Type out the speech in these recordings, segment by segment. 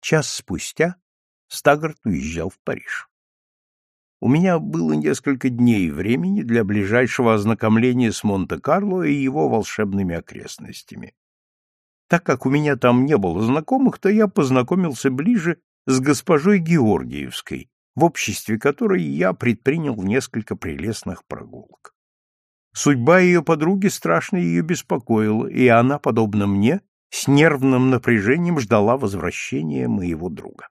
Час спустя Стагарт уезжал в Париж. У меня было несколько дней времени для ближайшего ознакомления с Монте-Карло и его волшебными окрестностями. Так как у меня там не было знакомых, то я познакомился ближе с госпожой Георгиевской, в обществе которой я предпринял несколько прелестных прогулок. Судьба ее подруги страшно ее беспокоила, и она, подобно мне, с нервным напряжением ждала возвращения моего друга.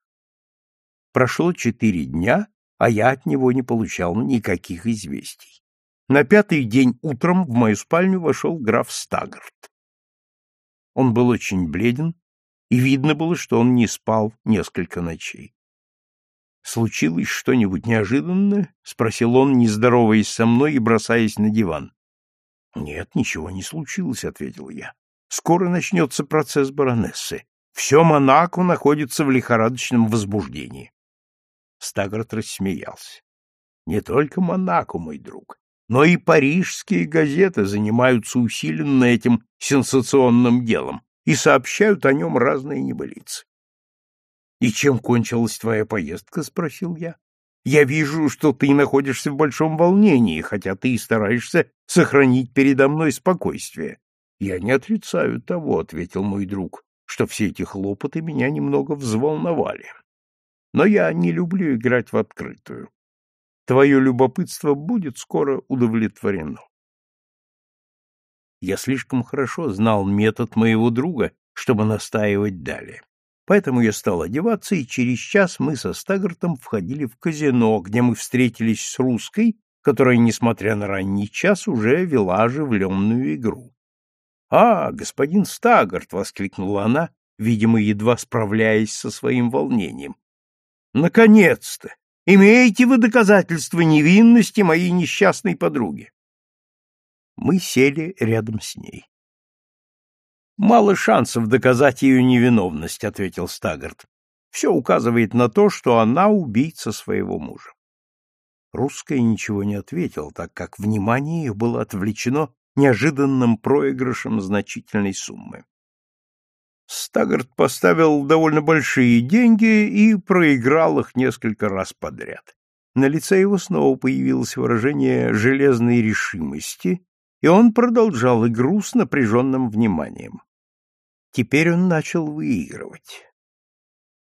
Прошло четыре дня, а я от него не получал никаких известий. На пятый день утром в мою спальню вошел граф Стагарт. Он был очень бледен, и видно было, что он не спал несколько ночей. «Случилось что-нибудь неожиданное?» — спросил он, не здороваясь со мной и бросаясь на диван. «Нет, ничего не случилось», — ответил я. «Скоро начнется процесс баронессы. Все Монако находится в лихорадочном возбуждении». Стагарт рассмеялся. «Не только Монако, мой друг, но и парижские газеты занимаются усиленно этим сенсационным делом и сообщают о нем разные небылицы. — И чем кончилась твоя поездка? — спросил я. — Я вижу, что ты находишься в большом волнении, хотя ты и стараешься сохранить передо мной спокойствие. — Я не отрицаю того, — ответил мой друг, — что все эти хлопоты меня немного взволновали. Но я не люблю играть в открытую. Твое любопытство будет скоро удовлетворено. Я слишком хорошо знал метод моего друга, чтобы настаивать далее. Поэтому я стал одеваться, и через час мы со Стагартом входили в казино, где мы встретились с русской, которая, несмотря на ранний час, уже вела оживленную игру. — А, господин Стагарт! — воскликнула она, видимо, едва справляясь со своим волнением. — Наконец-то! Имеете вы доказательства невинности моей несчастной подруги? Мы сели рядом с ней. Мало шансов доказать ее невиновность, ответил Стагарт. Все указывает на то, что она убийца своего мужа. Русская ничего не ответила, так как внимание ее было отвлечено неожиданным проигрышем значительной суммы. Стагарт поставил довольно большие деньги и проиграл их несколько раз подряд. На лице его снова появилось выражение железной решимости, и он продолжал игру с напряженным вниманием. Теперь он начал выигрывать.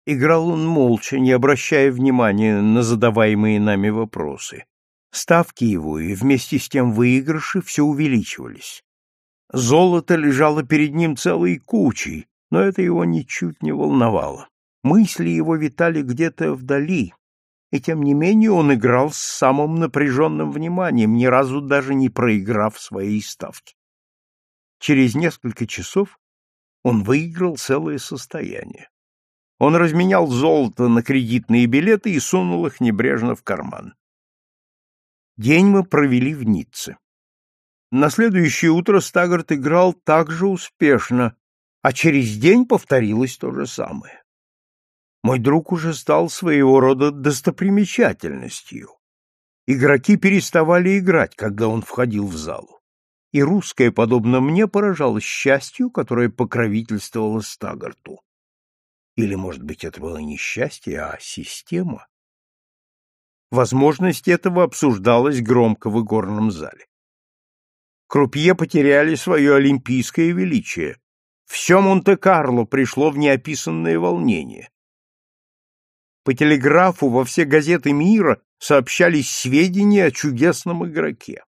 Играл он молча, не обращая внимания на задаваемые нами вопросы. Ставки его и вместе с тем выигрыши все увеличивались. Золото лежало перед ним целой кучей, но это его ничуть не волновало. Мысли его витали где-то вдали, и тем не менее он играл с самым напряженным вниманием, ни разу даже не проиграв своей ставки. Через несколько часов он выиграл целое состояние. Он разменял золото на кредитные билеты и сунул их небрежно в карман. День мы провели в Ницце. На следующее утро Стагарт играл так же успешно, а через день повторилось то же самое. Мой друг уже стал своего рода достопримечательностью. Игроки переставали играть, когда он входил в залу. И русская, подобно мне, поражалась счастью, которое покровительствовало Стагарту. Или, может быть, это было не счастье, а система? Возможность этого обсуждалась громко в игорном зале. Крупье потеряли свое олимпийское величие, все Монте-Карло пришло в неописанное волнение. По телеграфу во все газеты мира сообщались сведения о чудесном игроке.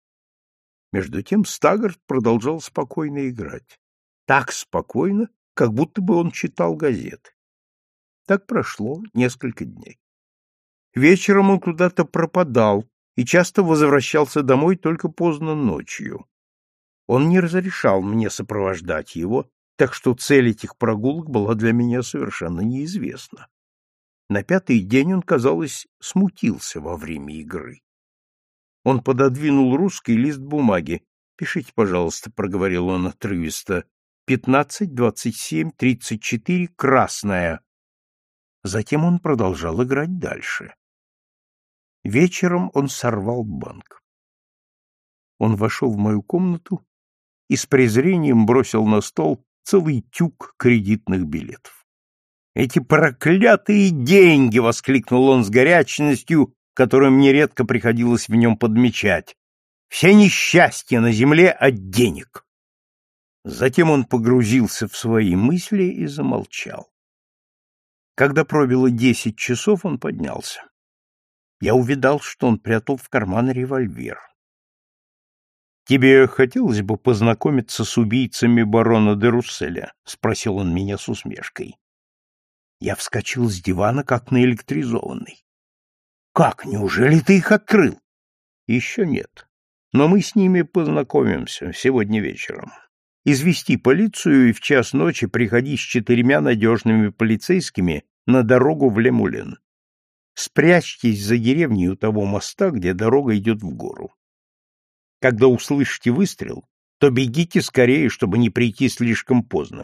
Между тем Стагарт продолжал спокойно играть. Так спокойно, как будто бы он читал газеты. Так прошло несколько дней. Вечером он куда-то пропадал и часто возвращался домой только поздно ночью. Он не разрешал мне сопровождать его, так что цель этих прогулок была для меня совершенно неизвестна. На пятый день он, казалось, смутился во время игры. Он пододвинул русский лист бумаги. «Пишите, пожалуйста», — проговорил он отрывисто. «Пятнадцать, двадцать семь, тридцать четыре, красная». Затем он продолжал играть дальше. Вечером он сорвал банк. Он вошел в мою комнату и с презрением бросил на стол целый тюк кредитных билетов. Эти проклятые деньги! — воскликнул он с горячностью, которую мне редко приходилось в нем подмечать. Все несчастья на земле от денег. Затем он погрузился в свои мысли и замолчал. Когда пробило десять часов, он поднялся. Я увидал, что он прятал в карман револьвер. «Тебе хотелось бы познакомиться с убийцами барона де Русселя?» — спросил он меня с усмешкой. Я вскочил с дивана, как наэлектризованный. «Как? Неужели ты их открыл?» «Еще нет. Но мы с ними познакомимся сегодня вечером. Извести полицию и в час ночи приходи с четырьмя надежными полицейскими на дорогу в Лемулен. Спрячьтесь за деревней у того моста, где дорога идет в гору. Когда услышите выстрел, то бегите скорее, чтобы не прийти слишком поздно.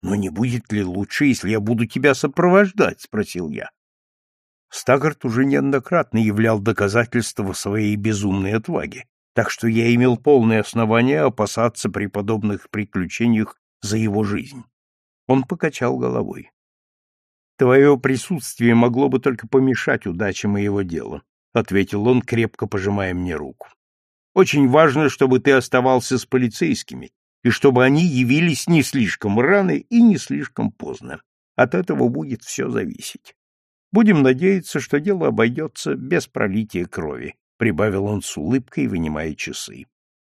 Но не будет ли лучше, если я буду тебя сопровождать, спросил я. Стагарт уже неоднократно являл доказательства своей безумной отваги, так что я имел полное основание опасаться при подобных приключениях за его жизнь. Он покачал головой. Твое присутствие могло бы только помешать удаче моего дела, ответил он, крепко пожимая мне руку. Очень важно, чтобы ты оставался с полицейскими и чтобы они явились не слишком рано и не слишком поздно. От этого будет все зависеть. Будем надеяться, что дело обойдется без пролития крови, прибавил он с улыбкой, вынимая часы.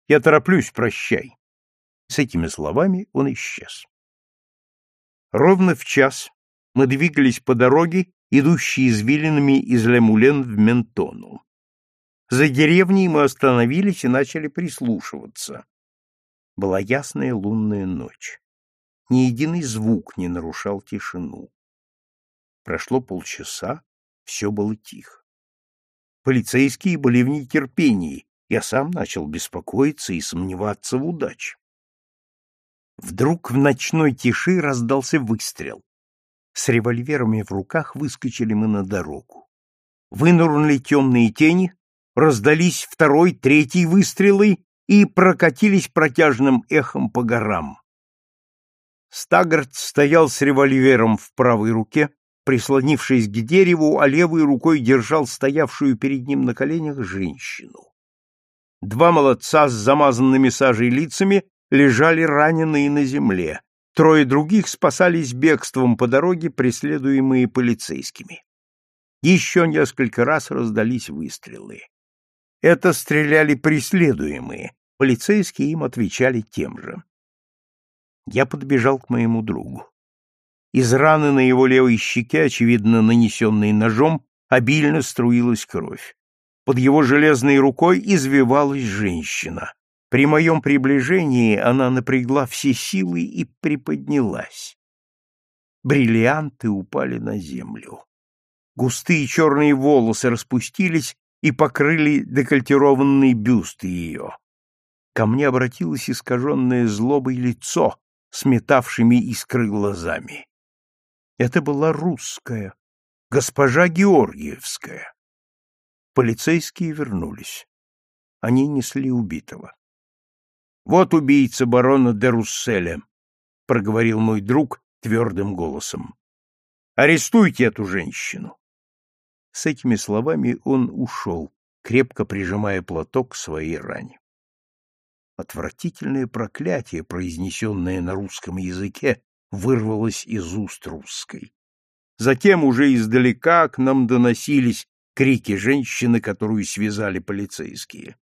Я тороплюсь, прощай. С этими словами он исчез. Ровно в час мы двигались по дороге, идущей извилинами из Лемулен в Ментону. За деревней мы остановились и начали прислушиваться. Была ясная лунная ночь. Ни единый звук не нарушал тишину. Прошло полчаса, все было тихо. Полицейские были в нетерпении, я сам начал беспокоиться и сомневаться в удаче. Вдруг в ночной тиши раздался выстрел. С револьверами в руках выскочили мы на дорогу. Вынурнули темные тени, раздались второй, третий выстрелы и прокатились протяжным эхом по горам. Стагарт стоял с револьвером в правой руке, прислонившись к дереву, а левой рукой держал стоявшую перед ним на коленях женщину. Два молодца с замазанными сажей лицами лежали раненые на земле. Трое других спасались бегством по дороге, преследуемые полицейскими. Еще несколько раз раздались выстрелы. Это стреляли преследуемые, полицейские им отвечали тем же. Я подбежал к моему другу. Из раны на его левой щеке, очевидно нанесенной ножом, обильно струилась кровь. Под его железной рукой извивалась женщина. При моем приближении она напрягла все силы и приподнялась. Бриллианты упали на землю. Густые черные волосы распустились и покрыли декольтированный бюст ее. Ко мне обратилось искаженное злобой лицо с метавшими искры глазами. Это была русская, госпожа Георгиевская. Полицейские вернулись. Они несли убитого. Вот убийца барона де Русселя, проговорил мой друг твердым голосом. Арестуйте эту женщину. С этими словами он ушел, крепко прижимая платок к своей ране. Отвратительное проклятие, произнесенное на русском языке, вырвалось из уст русской. Затем уже издалека к нам доносились крики женщины, которую связали полицейские.